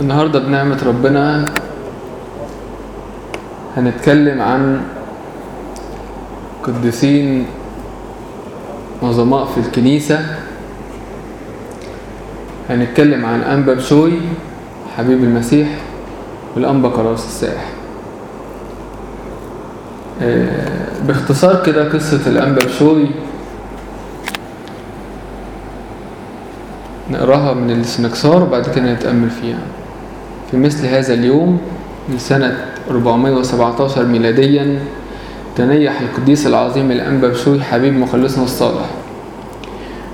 النهاردة بنعمة ربنا هنتكلم عن قديسين عظماء في الكنيسة. هنتكلم عن أنبا بشوي حبيب المسيح والأنبا كراس السائح باختصار كده قصة الأنبا بشوي. نقراها من السنكسار وبعد كده نتأمل فيها. في مثل هذا اليوم من سنة 417 ميلاديا تنيح القديس العظيم الأنبا بشوي حبيب مخلصنا الصالح.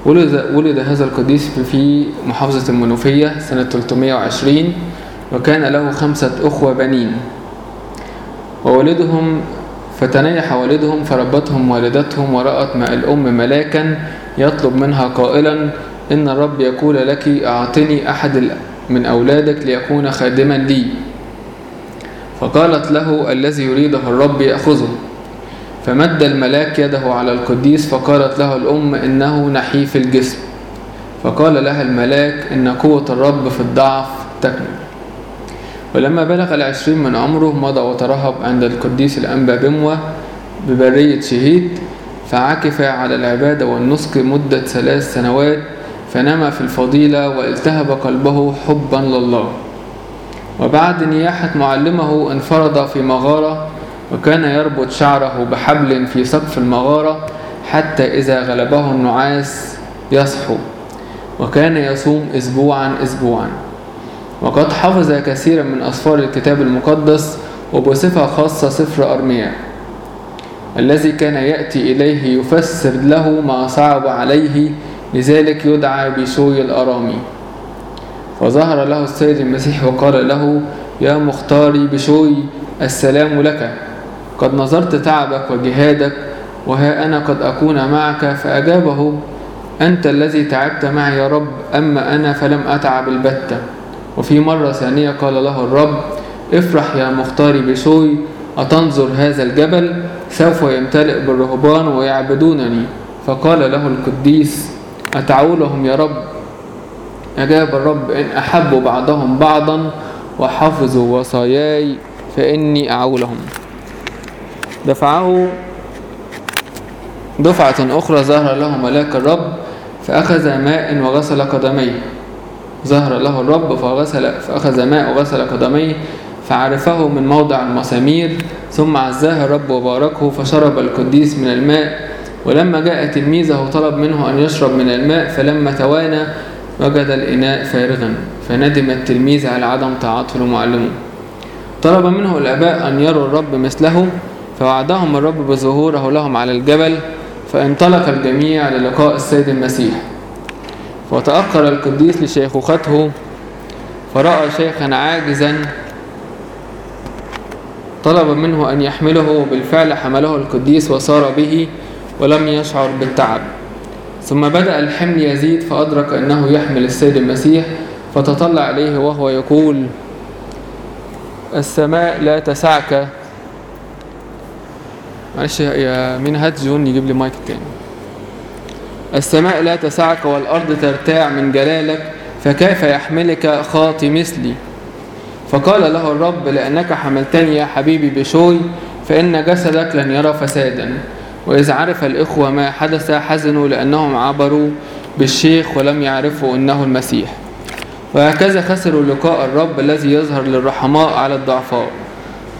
ولد, ولد هذا القديس في محافظة المنوفية سنة 320 وكان له خمسة أخوة بنين. ووالدهم فتنيح والدهم فربتهم والدتهم ورأت ماء الأم ملاكا يطلب منها قائلا إن الرب يقول لك أعطني أحد من أولادك ليكون خادما لي. فقالت له الذي يريده الرب يأخذه. فمد الملاك يده على القديس فقالت له الأم إنه نحيف الجسم. فقال لها الملاك إن قوة الرب في الضعف تكمل ولما بلغ العشرين من عمره مضى وترهب عند القديس الأنبا بموة ببرية شهيد فعكف على العبادة والنسك مدة ثلاث سنوات فنما في الفضيلة والتهب قلبه حبا لله. وبعد نياحة معلمه انفرد في مغارة وكان يربط شعره بحبل في سقف المغارة حتى إذا غلبه النعاس يصحو وكان يصوم أسبوعا أسبوعا. وقد حفظ كثيرا من أسفار الكتاب المقدس وبصفة خاصة سفر أرميا. الذي كان يأتي إليه يفسر له ما صعب عليه لذلك يدعى بشوي الأرامي. فظهر له السيد المسيح وقال له يا مختاري بشوي السلام لك. قد نظرت تعبك وجهادك وها أنا قد أكون معك فأجابه أنت الذي تعبت معي يا رب أما أنا فلم أتعب البتة وفي مرة ثانية قال له الرب افرح يا مختاري بشوي أتنظر هذا الجبل سوف يمتلئ بالرهبان ويعبدونني. فقال له القديس أتعولهم يا رب؟ أجاب الرب إن أحبوا بعضهم بعضا وحفظوا وصاياي فإني أعولهم. دفعه دفعة أخرى ظهر له ملاك الرب فأخذ ماء وغسل قدميه. ظهر له الرب فغسل فأخذ ماء وغسل قدميه فعرفه من موضع المسامير ثم عزاه الرب وباركه فشرب القديس من الماء ولما جاء تلميذه طلب منه أن يشرب من الماء فلما توانى وجد الإناء فارغا فندم التلميذ على عدم طاعته لمعلمه طلب منه الآباء أن يروا الرب مثله فوعدهم الرب بظهوره لهم على الجبل فانطلق الجميع للقاء السيد المسيح. وتأخر القديس لشيخوخته فرأى شيخا عاجزا. طلب منه أن يحمله وبالفعل حمله القديس وصار به. ولم يشعر بالتعب. ثم بدأ الحمل يزيد فأدرك أنه يحمل السيد المسيح فتطلع عليه وهو يقول السماء لا تسعك. معلش يا مين؟ هات جون يجيب لي مايك تاني. السماء لا تسعك والأرض ترتاع من جلالك فكيف يحملك خاطي مثلي؟ فقال له الرب لأنك حملتني يا حبيبي بشوي فإن جسدك لن يرى فسادا. وإذا عرف الإخوة ما حدث حزنوا لأنهم عبروا بالشيخ ولم يعرفوا أنه المسيح. وهكذا خسروا لقاء الرب الذي يظهر للرحماء على الضعفاء.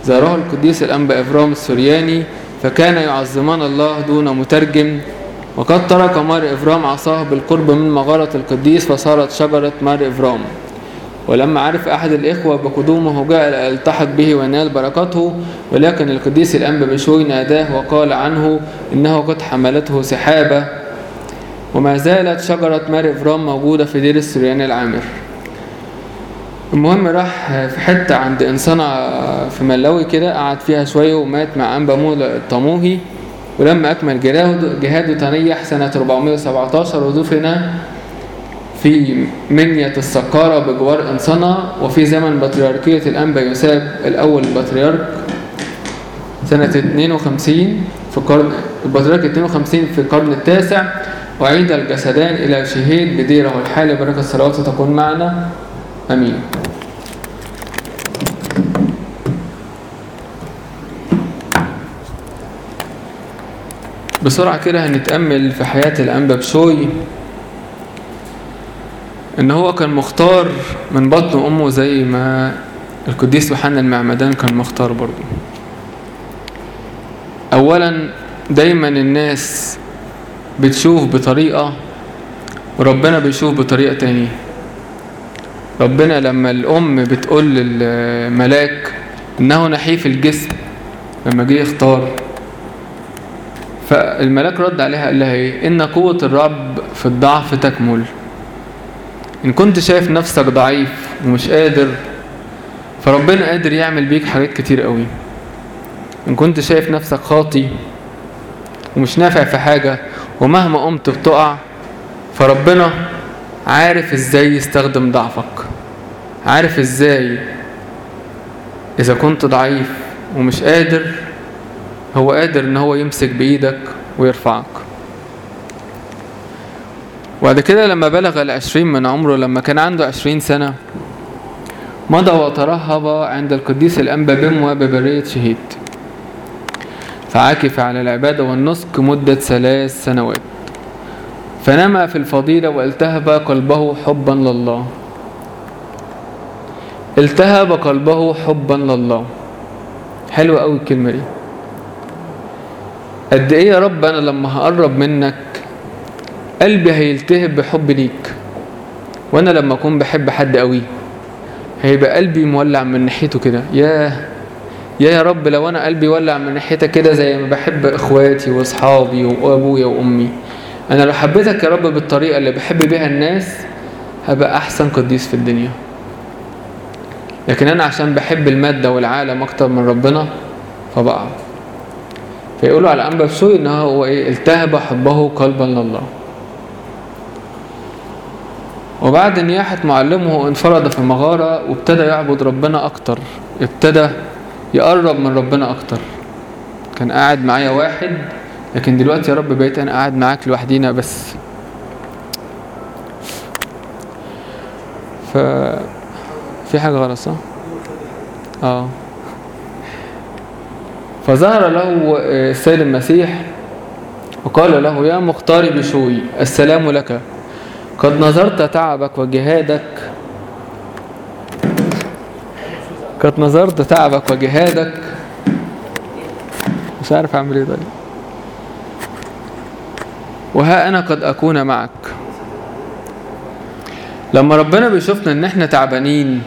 زاره القديس الأنبا إفرام السورياني فكان يعظمان الله دون مترجم وقد ترك مار إفرام عصاه بالقرب من مغارة القديس فصارت شجرة مار إفرام ولما عرف أحد الإخوة بقدومه جاء التحق به ونال بركته ولكن القديس الأنبا بشوي ناداه وقال عنه إنه قد حملته سحابة. وما زالت شجرة مار إفرام موجودة في دير السريان العامر. المهم راح في حتة عند إنسانة في ملوي كده قعد فيها شوية ومات مع أنبا مولا الطموهي ولما أكمل جهاده تنيح سنة 417 ودفن في منية السقارة بجوار إنسانا وفي زمن بطريركية الأنبا يوساب الأول البطريرك سنة 52 في قرن البطريرك 52 في القرن التاسع وعيد الجسدان إلى شهيد بديره الحالي بركة الصلوات ستكون معنا. أمين. بسرعة كده هنتأمل في حياة الأنبا بشوي. إن هو كان مختار من بطن أمه زي ما القديس يوحنا المعمدان كان مختار برضه. أولا دايما الناس بتشوف بطريقة وربنا بيشوف بطريقة تانية. ربنا لما الأم بتقول للملاك إنه نحيف الجسم لما جه يختار فالملاك رد عليها قال لها إيه؟ إن قوة الرب في الضعف تكمل. إن كنت شايف نفسك ضعيف ومش قادر فربنا قادر يعمل بيك حاجات كتير قوي. إن كنت شايف نفسك خاطي ومش نافع في حاجة ومهما قمت بتقع فربنا عارف إزاي يستخدم ضعفك. عارف إزاي إذا كنت ضعيف ومش قادر هو قادر إن هو يمسك بإيدك ويرفعك. وبعد كده لما بلغ العشرين من عمره لما كان عنده عشرين سنة مضى وترهب عند القديس الأنبا بموى ببرية شهيد. فعكف على العبادة والنسك مدة ثلاث سنوات. فنما في الفضيلة والتهب قلبه حبا لله. التهب قلبه حبا لله. حلوة قوي الكلمة دي. قد إيه يا رب أنا لما هقرب منك قلبي هيلتهب بحب ليك وأنا لما أكون بحب حد قوي هيبقى قلبي مولع من ناحيته كده. ياه يا يا رب لو أنا قلبي ولع من ناحيتك كده زي ما بحب إخواتي وأصحابي وأبويا وأمي. أنا لو حبيتك يا رب بالطريقة اللي بحب بيها الناس هبقى أحسن قديس في الدنيا. لكن أنا عشان بحب المادة والعالم أكتر من ربنا فبقع فيقولوا على أنبا بسوي إن هو إيه التهب حبه قلبا لله. وبعد نياحة معلمه انفرد في مغارة وابتدى يعبد ربنا أكتر. ابتدى يقرب من ربنا أكتر. كان قاعد معايا واحد لكن دلوقتي يا رب بقيت أنا قاعد معاك لوحدينا بس. ف في حاجة غلط صح؟ آه. فظهر له السيد المسيح وقال له يا مختار بشوي السلام لك. قد نظرت تعبك وجهادك. قد نظرت تعبك وجهادك. مش عارف أعمل إيه طيب. وها أنا قد أكون معك. لما ربنا بيشوفنا إن إحنا تعبانين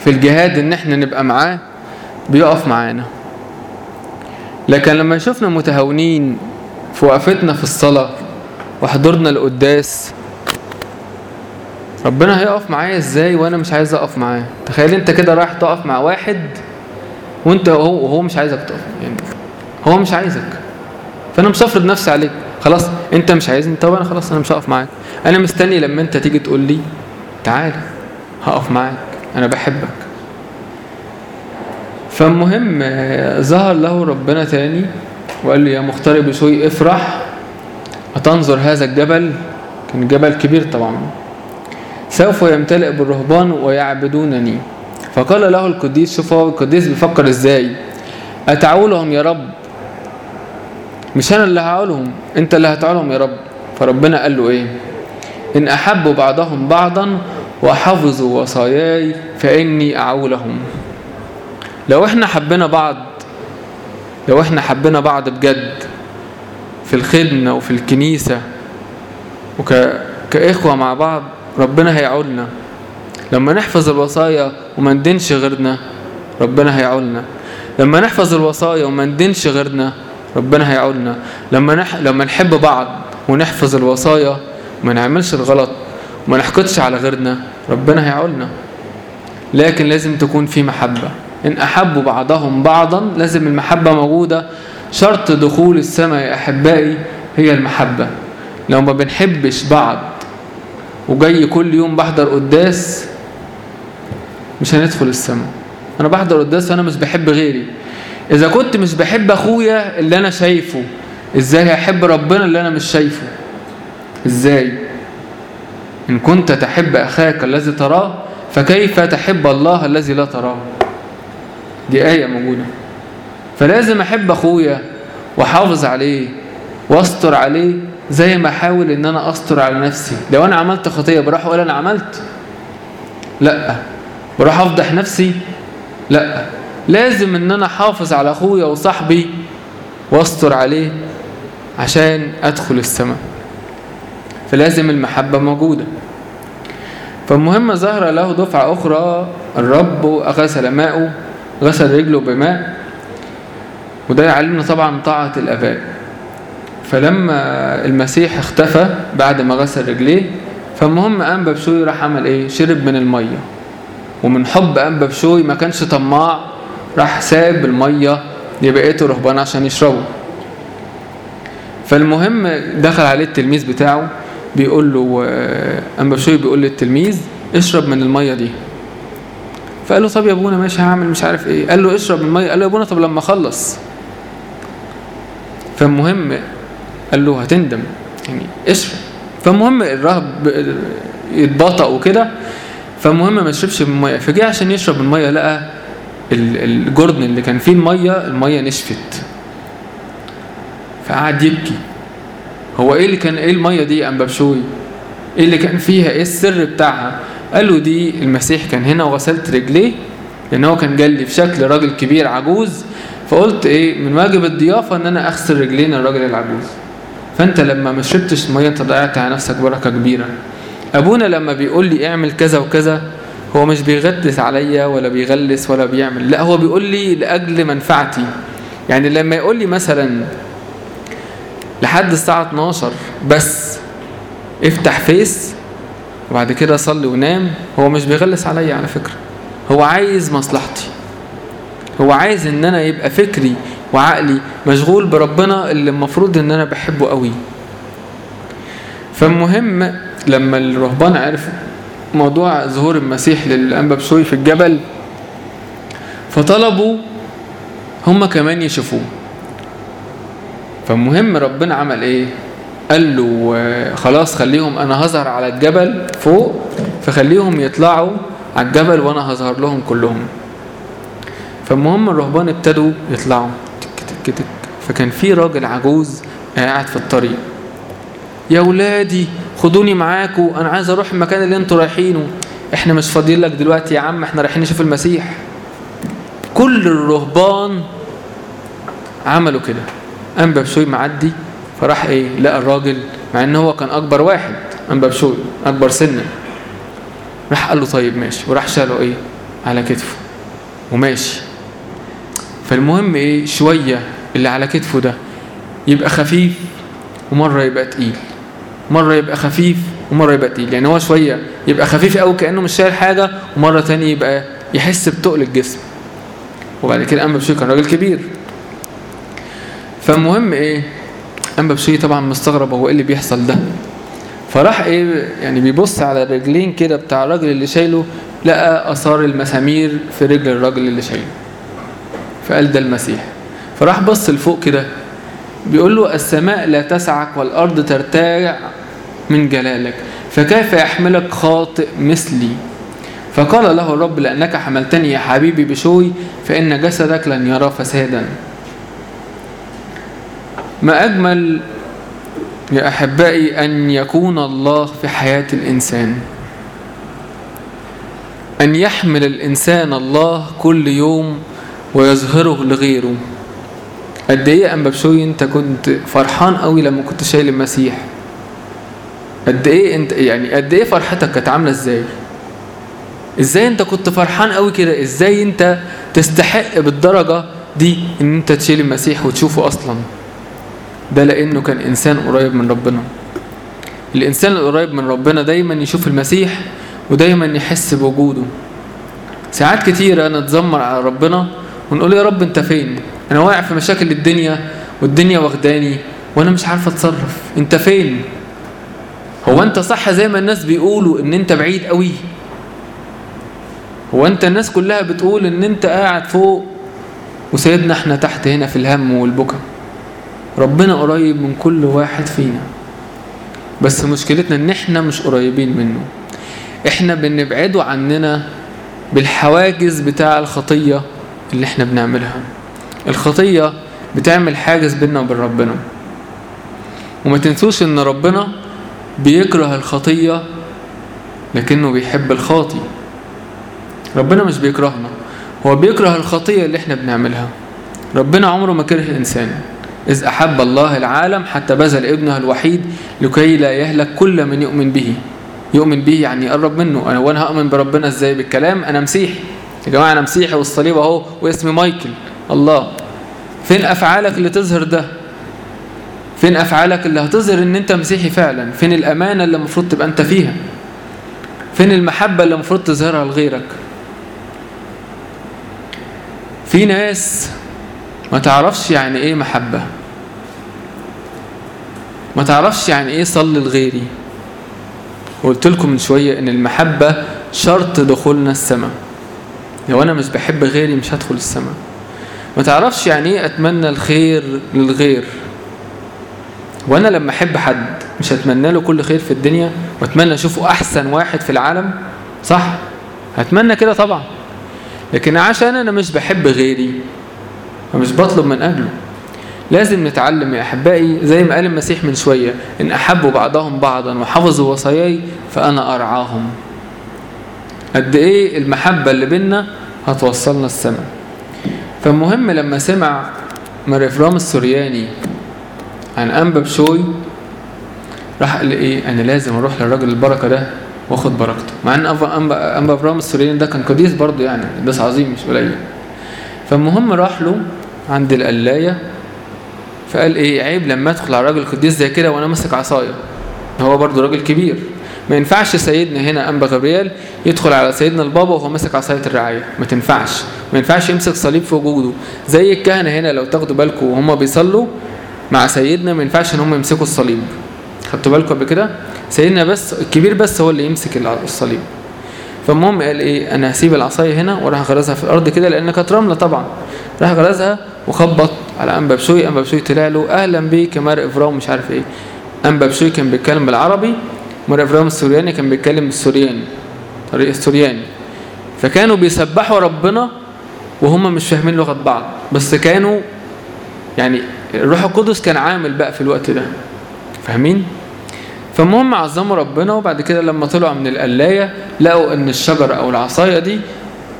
في الجهاد إن إحنا نبقى معاه بيقف معانا. لكن لما يشوفنا متهاونين في وقفتنا في الصلاة وحضورنا القداس ربنا هيقف معايا إزاي وأنا مش عايز اقف معاه؟ تخيل انت كده رايح تقف مع واحد وانت هو وهو مش عايزك تقف يعني هو مش عايزك. فأنا مش هفرض نفسي عليك. خلاص انت مش عايزني؟ طب أنا خلاص أنا مش هقف معاك. أنا مستني لما انت تيجي تقول لي تعالى هقف معاك. أنا بحبك. فالمهم ظهر له ربنا تاني وقال لي يا مختار بشوي افرح أتنظر هذا الجبل؟ كان جبل كبير طبعا. سوف يمتلئ بالرهبان ويعبدونني. فقال له القديس شوف هو القديس بيفكر إزاي. أتعولهم يا رب؟ مش أنا اللي هعولهم أنت اللي هتعولهم يا رب. فربنا قال له إيه؟ إن أحبوا بعضهم بعضا وحفظوا وصاياي فإني أعولهم. لو إحنا حبينا بعض لو إحنا حبينا بعض بجد في الخدمة وفي الكنيسة وك... كإخوة مع بعض ربنا هيعولنا. لما نحفظ الوصايا وما ندينش غيرنا ربنا هيعولنا. لما نحفظ الوصايا وما ندينش غيرنا ربنا هيعولنا. لما نح... لما نحب بعض ونحفظ الوصايا وما نعملش الغلط وما نحقدش على غيرنا ربنا هيعولنا. لكن لازم تكون في محبة. إن أحبوا بعضهم بعضا لازم المحبة موجودة. شرط دخول السماء يا أحبائي هي المحبة. لو ما بنحبش بعض وجاي كل يوم بحضر قداس مش هندخل السماء. أنا بحضر قداس وأنا مش بحب غيري. إذا كنت مش بحب أخويا اللي أنا شايفه إزاي هحب ربنا اللي أنا مش شايفه؟ إزاي؟ إن كنت تحب أخاك الذي تراه فكيف تحب الله الذي لا تراه؟ دي آية موجودة. فلازم أحب أخويا وأحافظ عليه وأستر عليه زي ما أحاول إن أنا أستر على نفسي. لو أنا عملت خطية بروح أقول أنا عملت. لأ. بروح أفضح نفسي. لأ. لازم إن أنا أحافظ على أخويا وصاحبي وأستر عليه عشان أدخل السماء. فلازم المحبة موجودة. فالمهم ظهر له دفعة أخرى. الرب غسل ماءه غسل رجله بماء. وده يعلمنا طبعا طاعة الآباء. فلما المسيح اختفى بعد ما غسل رجليه فالمهم أنبا بشوي راح عمل إيه؟ شرب من المية. ومن حب أنبا بشوي ما كانش طماع راح ساب المية لبقيته رهبان عشان يشربوا فالمهم دخل عليه التلميذ بتاعه بيقول له أنبا بشوي بيقول للتلميذ اشرب من المية دي. فقال له طب يا أبونا ماشي هعمل مش عارف إيه. قال له اشرب من المية. قال له يا أبونا طب لما أخلص. فالمهم قال له هتندم. يعني اشرب فالمهم الراهب يتباطأ وكده. فالمهم ما يشربش من المية فجه عشان يشرب من المية لقى الجرن اللي كان فيه المية المية نشفت. فقعد يبكي. هو إيه اللي كان إيه المية دي يا أنبابشوي إيه اللي كان فيها؟ إيه السر بتاعها؟ قال له دي المسيح كان هنا وغسلت رجليه لأن هو كان جالي في شكل راجل كبير عجوز. فقلت إيه من واجب الضيافة إن أنا أغسل رجلين الراجل العجوز. فانت لما ما شربتش المية انت ضيعت على نفسك بركة كبيرة. أبونا لما بيقول لي اعمل كذا وكذا هو مش بيغدس عليا ولا بيغلس ولا بيعمل لا هو بيقول لي لأجل منفعتي. يعني لما يقول لي مثلا لحد الساعة 12 بس افتح فيس وبعد كده صلي ونام هو مش بيغلس عليا على فكرة. هو عايز مصلحتي. هو عايز إن أنا يبقى فكري وعقلي مشغول بربنا اللي المفروض إن أنا بحبه قوي. فالمهم لما الرهبان عرفوا موضوع ظهور المسيح للأنبا بشوي في الجبل فطلبوا هم كمان يشوفوه. فالمهم ربنا عمل إيه؟ قال له خلاص خليهم أنا هظهر على الجبل فوق فخليهم يطلعوا على الجبل وأنا هظهر لهم كلهم. فالمهم الرهبان ابتدوا يطلعوا. تك فكان في راجل عجوز قاعد في الطريق. يا ولادي خدوني معاكم أنا عايز أروح المكان اللي أنتوا رايحينه. إحنا مش فاضيين لك دلوقتي يا عم إحنا رايحين نشوف المسيح. كل الرهبان عملوا كده. انبا بشوي معدي فراح إيه لقى الراجل مع إن هو كان أكبر واحد. انبا بشوي أكبر سنا. راح قال له طيب ماشي وراح شاله إيه على كتفه. وماشي. فالمهم إيه؟ شوية اللي على كتفه ده يبقى خفيف ومرة يبقى تقيل. مرة يبقى خفيف ومرة يبقى تقيل. يعني هو شوية يبقى خفيف قوي كأنه مش شايل حاجة ومرة تانية يبقى يحس بتقل الجسم. وبعد كده أنبا بشوي كان راجل كبير. فالمهم إيه؟ أنبا بشوي طبعا مستغرب هو إيه اللي بيحصل ده. فراح إيه؟ يعني بيبص على الرجلين كده بتاع الراجل اللي شايله لقى آثار المسامير في رجل الراجل اللي شايله. فقال ده المسيح. فراح بص لفوق كده بيقول له السماء لا تسعك والأرض ترتاع من جلالك فكيف يحملك خاطئ مثلي؟ فقال له الرب لأنك حملتني يا حبيبي بشوي فإن جسدك لن يرى فسادا. ما أجمل يا أحبائي أن يكون الله في حياة الإنسان. أن يحمل الإنسان الله كل يوم ويظهره لغيره. قد يا أنبا بشوي أنت كنت فرحان قوي لما كنت شايل المسيح. قد إيه أنت يعني قد إيه فرحتك كانت عاملة إزاي؟ إزاي أنت كنت فرحان قوي كده؟ إزاي أنت تستحق بالدرجة دي إن أنت تشيل المسيح وتشوفه أصلا؟ ده لأنه كان إنسان قريب من ربنا. الإنسان القريب من ربنا دايما يشوف المسيح ودايما يحس بوجوده. ساعات كتيرة نتذمر على ربنا ونقول يا رب انت فين؟ أنا واقع في مشاكل الدنيا والدنيا واخداني وأنا مش عارف أتصرف. انت فين؟ هو أنت صح زي ما الناس بيقولوا إن أنت بعيد قوي. هو أنت الناس كلها بتقول إن أنت قاعد فوق وسيدنا إحنا تحت هنا في الهم والبكا. ربنا قريب من كل واحد فينا. بس مشكلتنا إن إحنا مش قريبين منه. إحنا بنبعده عننا بالحواجز بتاع الخطية اللي إحنا بنعملها. الخطية بتعمل حاجز بيننا وبين ربنا. وما تنسوش إن ربنا بيكره الخطية لكنه بيحب الخاطي. ربنا مش بيكرهنا هو بيكره الخطية اللي إحنا بنعملها. ربنا عمره ما كره الإنسان. إذ أحب الله العالم حتى بذل ابنه الوحيد لكي لا يهلك كل من يؤمن به. يؤمن به يعني يقرب منه. أنا وأنا هؤمن بربنا إزاي؟ بالكلام أنا مسيحي. يا جماعة أنا مسيحي والصليب أهو واسمي مايكل. الله. فين أفعالك اللي تظهر ده؟ فين أفعالك اللي هتظهر إن أنت مسيحي فعلا؟ فين الأمانة اللي المفروض تبقى أنت فيها؟ فين المحبة اللي المفروض تظهرها لغيرك؟ في ناس ما تعرفش يعني إيه محبة. ما تعرفش يعني إيه صلي لغيري قلت لكم من شوية إن المحبة شرط دخولنا السماء. لو أنا مش بحب غيري مش هدخل السماء. ما تعرفش يعني إيه أتمنى الخير للغير؟ وأنا لما أحب حد مش هتمنى له كل خير في الدنيا؟ وأتمنى أشوفه أحسن واحد في العالم؟ صح. هتمنى كده طبعا. لكن عشان أنا مش بحب غيري ومش بطلب من اجله لازم نتعلم يا أحبائي زي ما قال المسيح من شوية إن أحبوا بعضهم بعضا وحفظوا وصاياي فأنا أرعاهم. قد إيه المحبة اللي بينا هتوصلنا السماء. فالمهم لما سمع مريفرام السورياني عن انبا بشوي راح قال إيه أنا لازم أروح للراجل البركة ده وأخد بركته. مع إن انبا انبا السورياني ده كان قديس برضه يعني قديس عظيم مش قليل. فالمهم راح له عند القلاية فقال إيه عيب لما أدخل على راجل قديس زي كده وأنا ماسك عصاية. هو برضه راجل كبير. ما ينفعش سيدنا هنا أنبا غبريال يدخل على سيدنا البابا وهو ماسك عصاية الرعاية. ما تنفعش. ما ينفعش يمسك صليب في وجوده. زي الكهنة هنا لو تاخدوا بالكم وهم بيصلوا مع سيدنا ما ينفعش إن هم يمسكوا الصليب. خدتوا بالكم قبل كده؟ سيدنا بس الكبير بس هو اللي يمسك الصليب. فالمهم قال إيه؟ أنا هسيب العصاية هنا وراح غرزها في الأرض كده لأن كانت رمله طبعا. راح غرزها وخبط على أنبا بشوي. أنبا بشوي طلع له أهلا بيك يا مار افرام مش عارف إيه. أنبا بشوي كان بيتكلم بالعربي. مار افرام السورياني كان بيتكلم بالسورياني طريق السورياني فكانوا بيسبحوا ربنا وهم مش فاهمين لغة بعض. بس كانوا يعني الروح القدس كان عامل بقى في الوقت ده. فاهمين؟ فالمهم عظموا ربنا وبعد كده لما طلعوا من القلاية لقوا إن الشجرة أو العصاية دي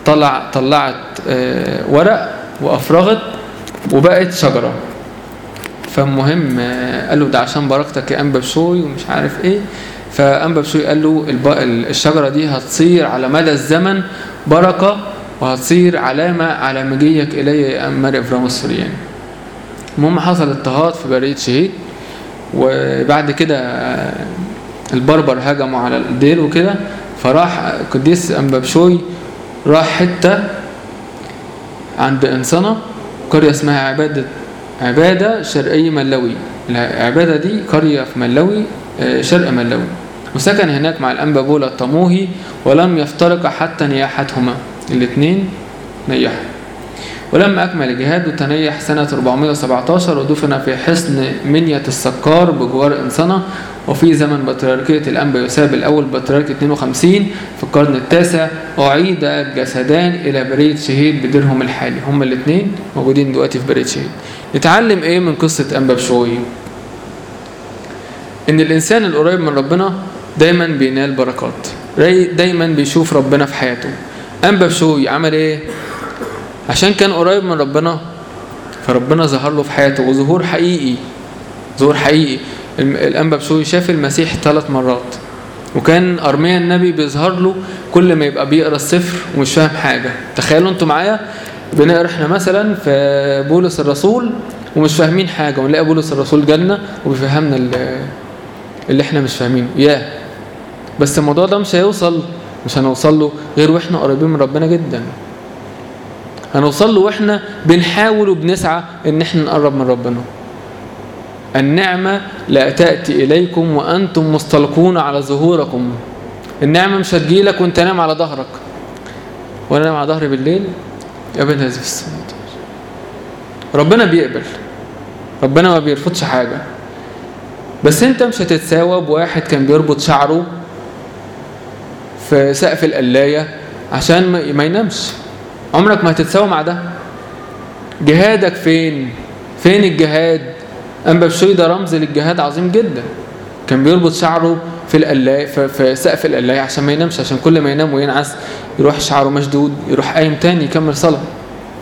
طلع طلعت ورق وأفرغت وبقت شجرة. فالمهم قالوا ده عشان بركتك يا أنبا بشوي ومش عارف إيه. فأنبأ بشوي قال له الشجرة دي هتصير على مدى الزمن بركة وهتصير علامة على مجيك إلي أمر إبراهيم السورياني المهم حصل اضطهاد في برية شهيد وبعد كده البربر هجموا على الدير وكده فراح قديس أنبابشوي راح حتة عند إنسانة قرية اسمها عبادة عبادة شرقية ملوي العبادة دي قرية في ملوي شرق ملوي وسكن هناك مع الأنبا بولا الطموهي ولم يفترق حتى نياحتهما. الاثنين نيحوا. ولما أكمل الجهاد تنيح سنة 417 ودفن في حصن منية السكار بجوار إنسانة وفي زمن بطريركية الأنبا يوساب الأول بطريرك 52 في القرن التاسع أعيد الجسدان إلى برية شهيد بديرهم الحالي. هما الاثنين موجودين دلوقتي في برية شهيد. نتعلم إيه من قصة أنبا بشوي إن الإنسان القريب من ربنا دايما بينال بركات. دايما بيشوف ربنا في حياته. أنبا بشوي عمل إيه؟ عشان كان قريب من ربنا فربنا ظهر له في حياته. وظهور حقيقي ظهور حقيقي. الأنبا بشوي شاف المسيح ثلاث مرات. وكان أرميا النبي بيظهر له كل ما يبقى بيقرأ السفر ومش فاهم حاجة. تخيلوا أنتوا معايا بنقرأ إحنا مثلا في بولس الرسول ومش فاهمين حاجة. ونلاقي بولس الرسول جالنا وبيفهمنا اللي إحنا مش فاهمينه. ياه. بس الموضوع ده مش هيوصل مش هنوصل له غير وإحنا قريبين من ربنا جدا. هنوصل له وإحنا بنحاول وبنسعى إن إحنا نقرب من ربنا. النعمة لا تأتي إليكم وأنتم مستلقون على ظهوركم. النعمة مش هتجيلك وأنت نام على ظهرك. وأنا نام على ظهري بالليل؟ يا ابن هذه السنة ربنا بيقبل. ربنا ما بيرفضش حاجة. بس انت مش هتتساوى بواحد كان بيربط شعره في سقف القلاية عشان ما ينامش. عمرك ما هتتساوى مع ده. جهادك فين؟ فين الجهاد؟ أنبا بشوي ده رمز للجهاد عظيم جدا. كان بيربط شعره في القلاية في, سقف القلاية عشان ما ينامش عشان كل ما ينام وينعس يروح شعره مشدود يروح قايم تاني يكمل صلاة.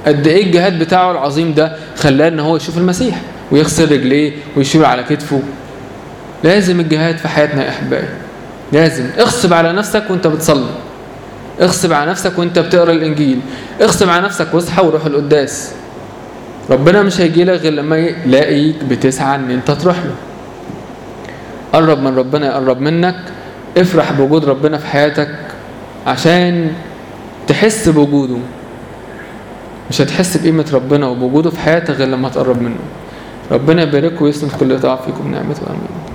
قد إيه الجهاد بتاعه العظيم ده خلاه إن هو يشوف المسيح ويغسل رجليه ويشيل على كتفه؟ لازم الجهاد في حياتنا يا أحبائي. لازم. اغصب على نفسك وأنت بتصلي. اغصب على نفسك وأنت بتقرأ الإنجيل. اغصب على نفسك واصحى وروح القداس. ربنا مش هيجي لك غير لما يلاقيك بتسعى إن أنت تروح له. قرب من ربنا يقرب منك. افرح بوجود ربنا في حياتك عشان تحس بوجوده. مش هتحس بقيمة ربنا وبوجوده في حياتك غير لما تقرب منه. ربنا يبارككم ويسلم كل ضعف فيكم نعمته امين